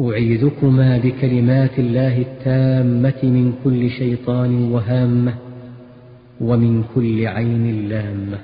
أعيذكما بكلمات الله التامة من كل شيطان وهامة ومن كل عين لامة.